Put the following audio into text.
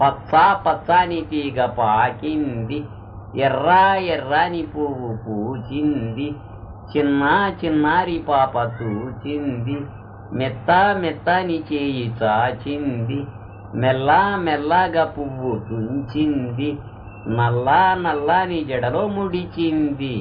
పచ్చా పచ్చాని తీగ పాకింది ఎర్రా ఎర్రాని పువ్వు పూచింది చిన్న చిన్నారి పాప చూచింది మెత్త మెత్తని చేయి చాచింది మెల్లా మెల్లగా పువ్వు తుంచింది నల్లా నల్లాని జడలో ముడిచింది.